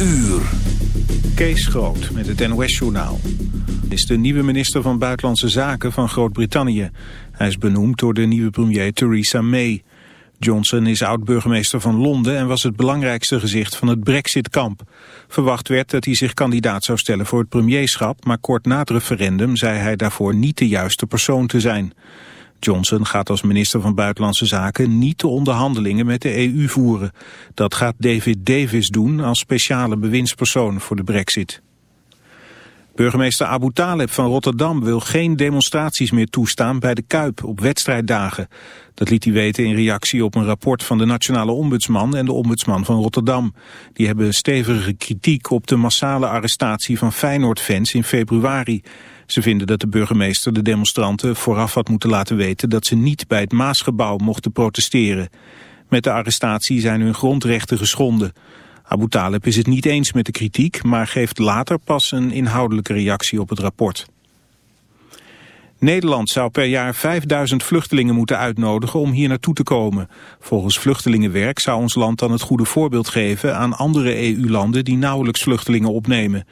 uur. Kees Groot met het NOS-journaal. is de nieuwe minister van Buitenlandse Zaken van Groot-Brittannië. Hij is benoemd door de nieuwe premier Theresa May. Johnson is oud-burgemeester van Londen en was het belangrijkste gezicht van het Brexit-kamp. Verwacht werd dat hij zich kandidaat zou stellen voor het premierschap, maar kort na het referendum zei hij daarvoor niet de juiste persoon te zijn. Johnson gaat als minister van Buitenlandse Zaken niet de onderhandelingen met de EU voeren. Dat gaat David Davis doen als speciale bewindspersoon voor de brexit. Burgemeester Abu Taleb van Rotterdam wil geen demonstraties meer toestaan bij de Kuip op wedstrijddagen. Dat liet hij weten in reactie op een rapport van de Nationale Ombudsman en de Ombudsman van Rotterdam. Die hebben stevige kritiek op de massale arrestatie van Feyenoord-fans in februari. Ze vinden dat de burgemeester de demonstranten vooraf had moeten laten weten dat ze niet bij het Maasgebouw mochten protesteren. Met de arrestatie zijn hun grondrechten geschonden. Abu Talib is het niet eens met de kritiek, maar geeft later pas een inhoudelijke reactie op het rapport. Nederland zou per jaar 5000 vluchtelingen moeten uitnodigen om hier naartoe te komen. Volgens Vluchtelingenwerk zou ons land dan het goede voorbeeld geven aan andere EU-landen die nauwelijks vluchtelingen opnemen.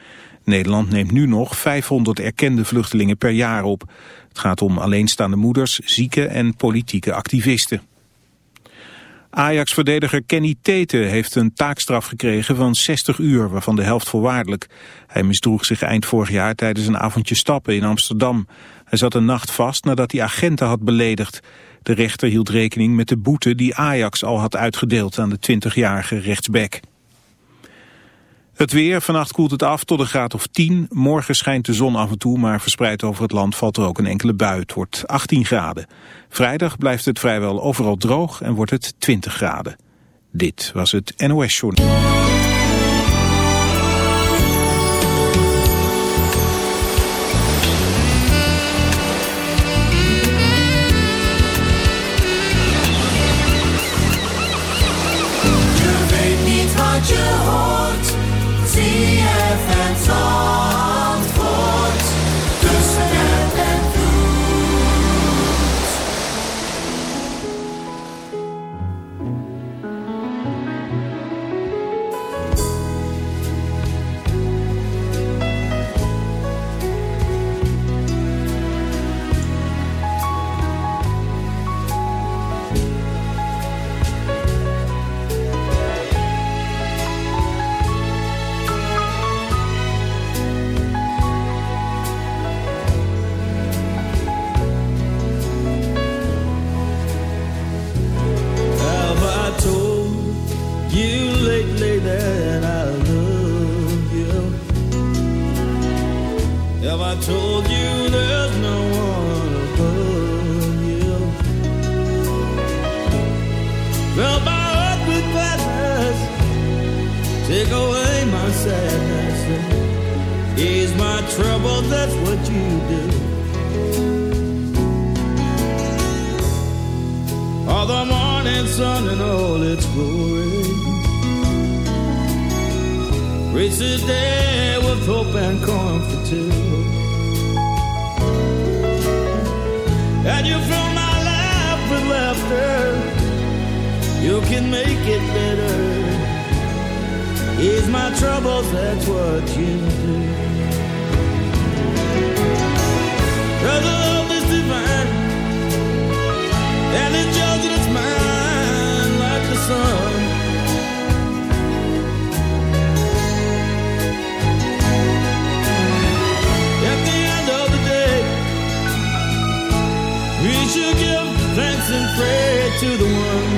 Nederland neemt nu nog 500 erkende vluchtelingen per jaar op. Het gaat om alleenstaande moeders, zieken en politieke activisten. Ajax-verdediger Kenny Tete heeft een taakstraf gekregen van 60 uur, waarvan de helft voorwaardelijk. Hij misdroeg zich eind vorig jaar tijdens een avondje stappen in Amsterdam. Hij zat een nacht vast nadat hij agenten had beledigd. De rechter hield rekening met de boete die Ajax al had uitgedeeld aan de 20-jarige rechtsback. Het weer, vannacht koelt het af tot een graad of 10. Morgen schijnt de zon af en toe, maar verspreid over het land valt er ook een enkele bui. Het wordt 18 graden. Vrijdag blijft het vrijwel overal droog en wordt het 20 graden. Dit was het NOS Journal. troubles, that's what you do. Brother, love is divine, and it joys in its mine, like the sun. At the end of the day, we should give thanks and pray to the one.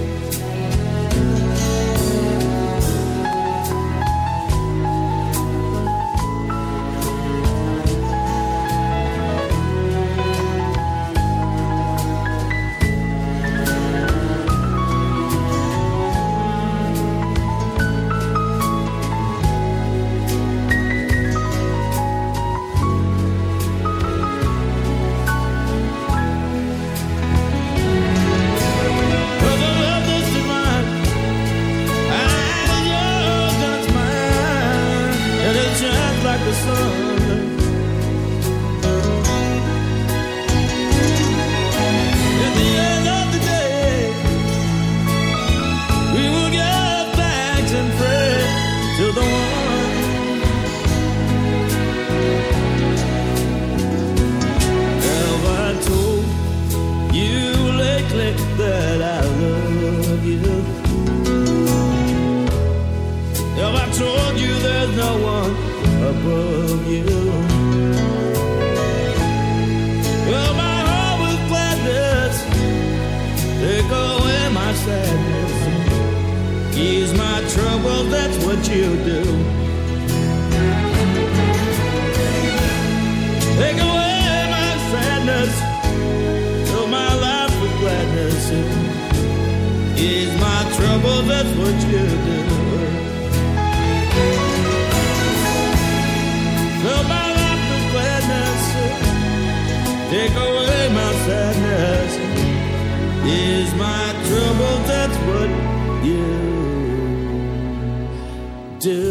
that I love you. If I told you there's no one above you. My heart gladness. Take away my sadness. Ease my that's what you do. trouble, that's what you do. Fill my life with gladness, take away my sadness. Is my trouble, that's what you do.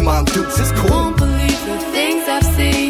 You mom dukes, it's cool. Won't believe the things I've seen.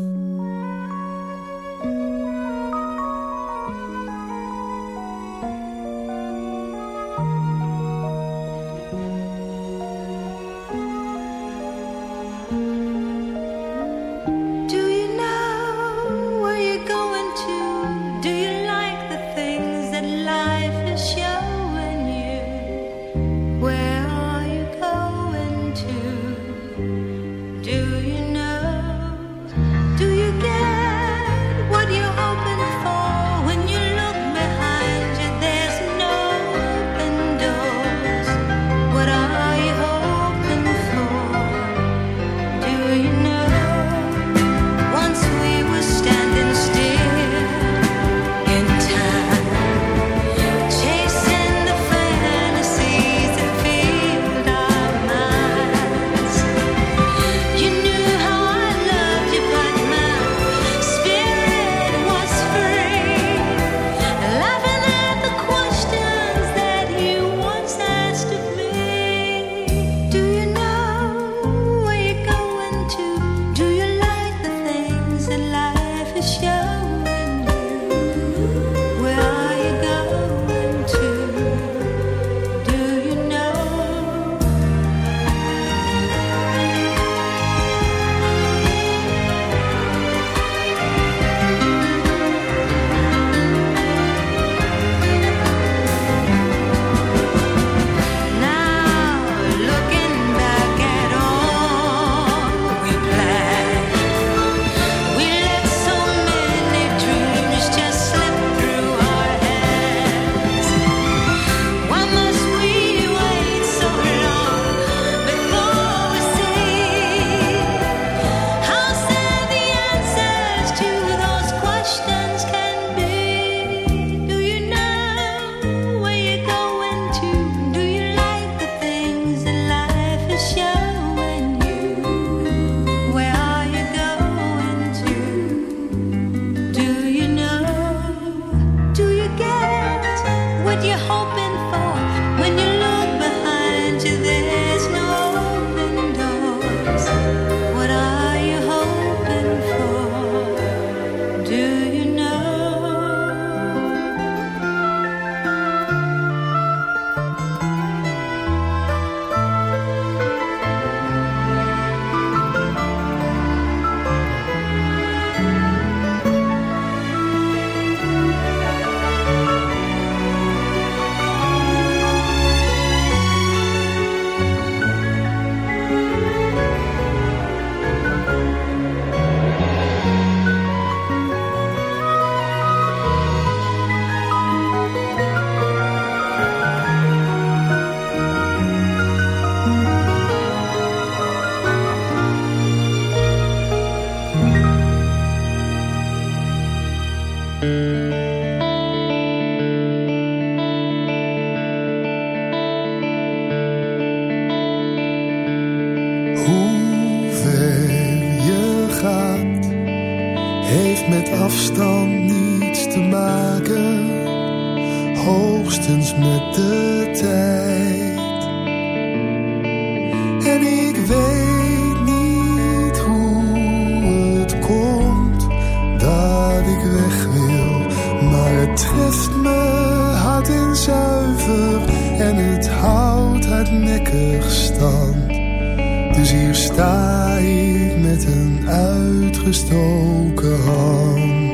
Uitgestoken hand.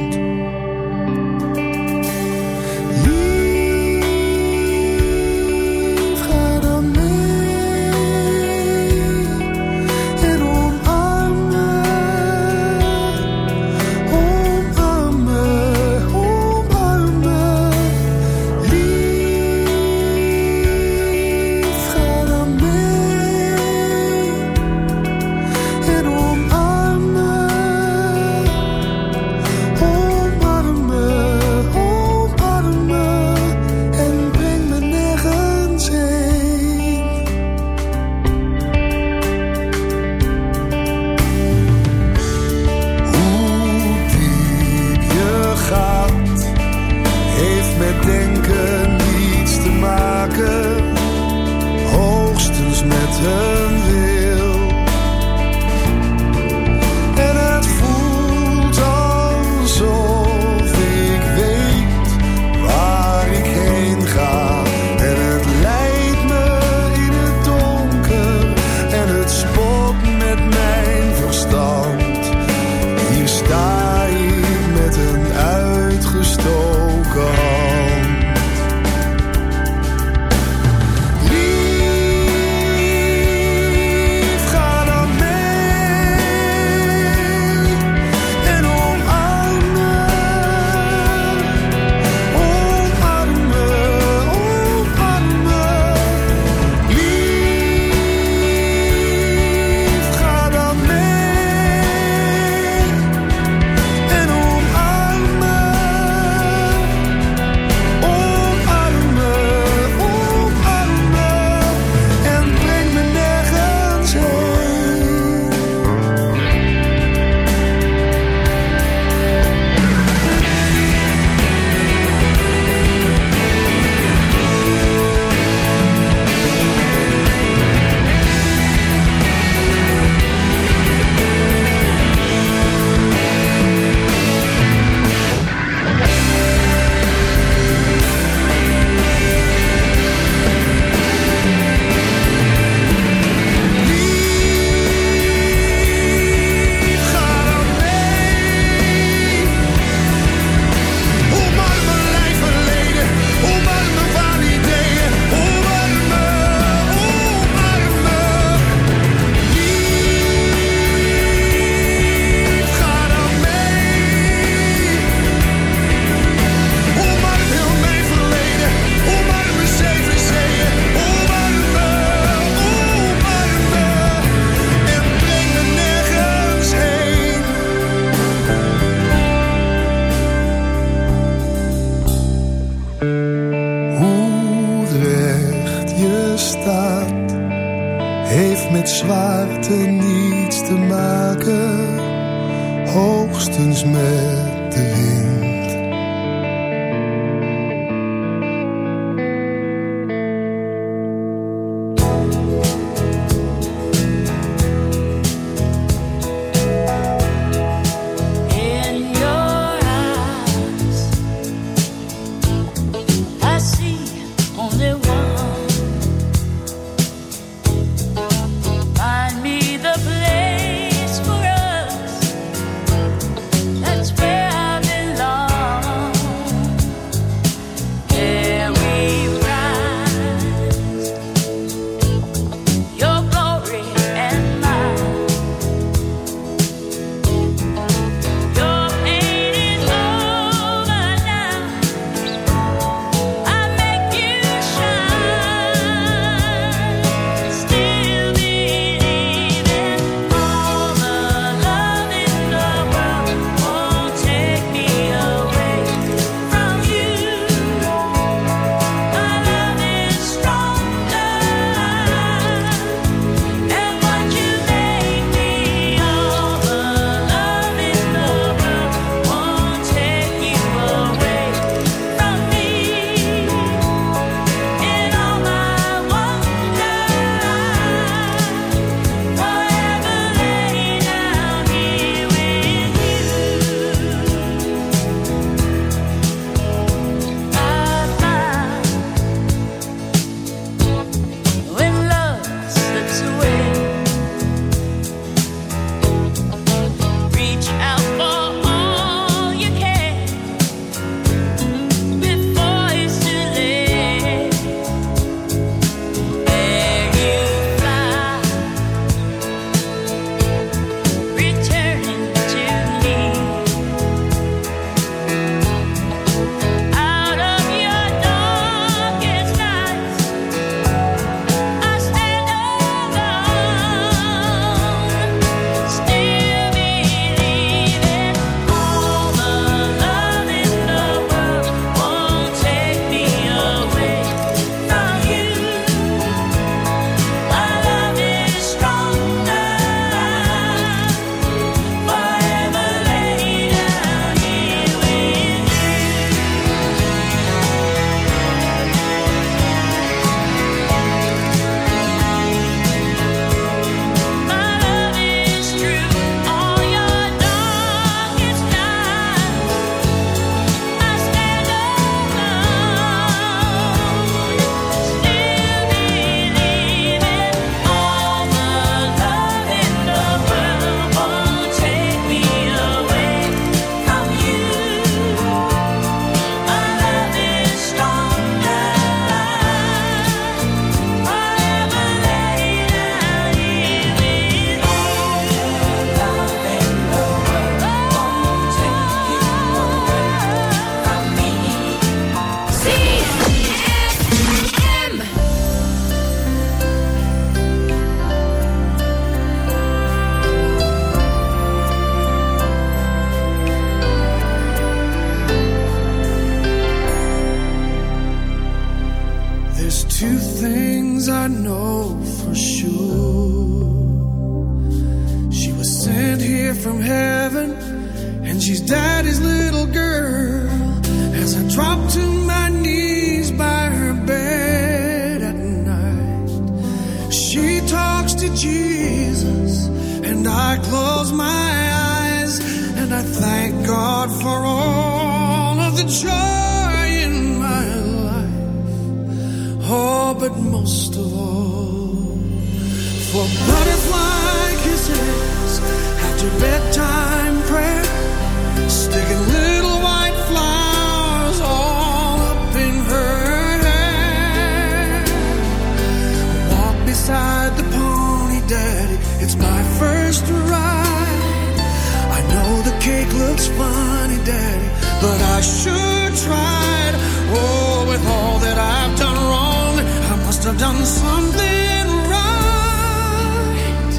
Sure tried. Oh, with all that I've done wrong, I must have done something right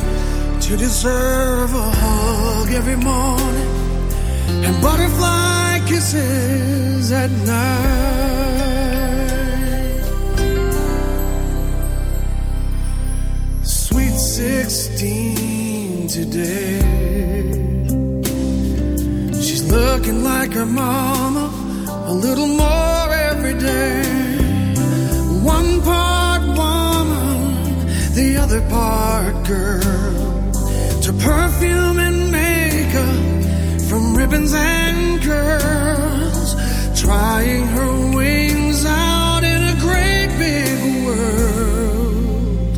to deserve a hug every morning and butterfly kisses at night. Sweet 16 today. She's looking like her mama a little more every day. One part woman, the other part girl. To perfume and makeup, from ribbons and curls. Trying her wings out in a great big world.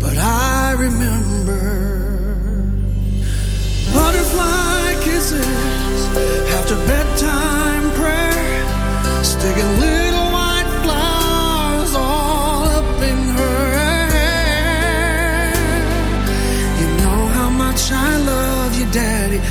But I remember butterfly kisses after bedtime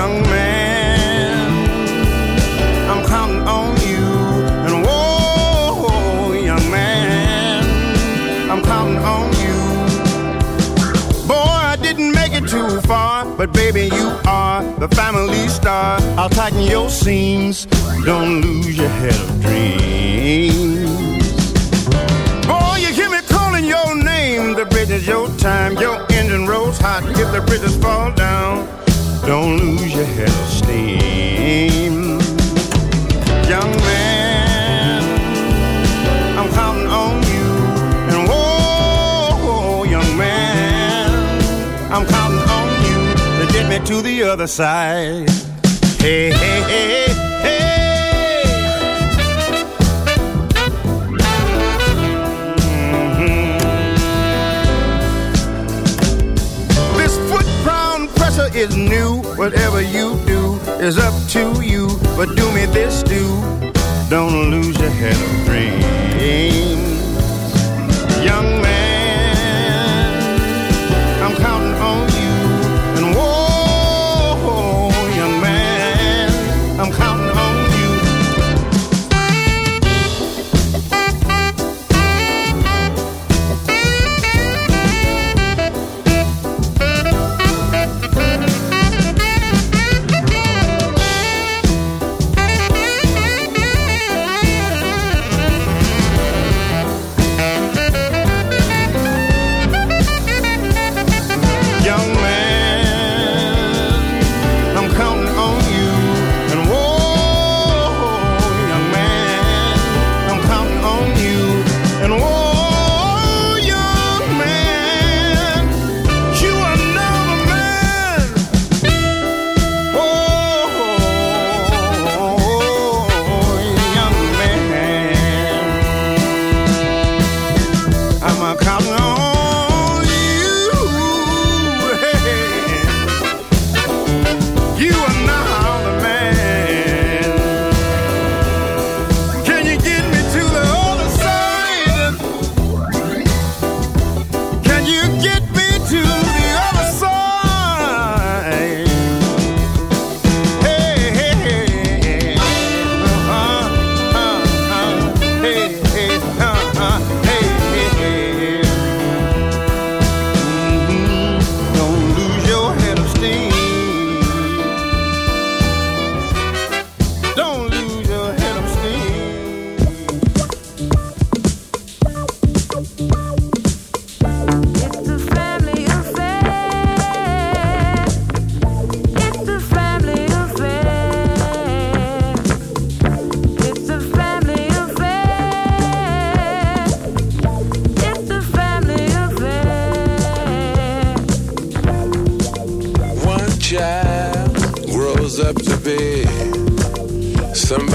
young man. I'm counting on you. And whoa, young man, I'm counting on you. Boy, I didn't make it too far, but baby, you are the family star. I'll tighten your seams. Don't lose your head of dreams. Boy, you hear me calling your name. The bridge is your time. Your engine rolls hot. If the bridges fall down don't lose your head of steam. Young man, I'm counting on you. And whoa, young man, I'm counting on you to get me to the other side. Hey, hey, hey. Pressure is new. Whatever you do is up to you. But do me this do. Don't lose your head of dreams. Young man,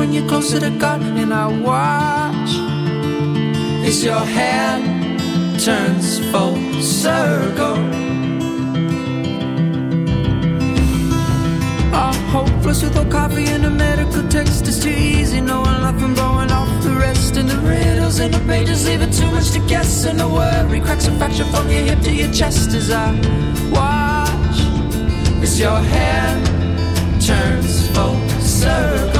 when you're closer to God, and I watch as your hand turns full circle. I'm hopeless with no coffee and a medical text. It's too easy knowing life and blowing off the rest. And the riddles and the pages leaving too much to guess. And the worry cracks a fracture from your hip to your chest as I watch as your hand turns full circle.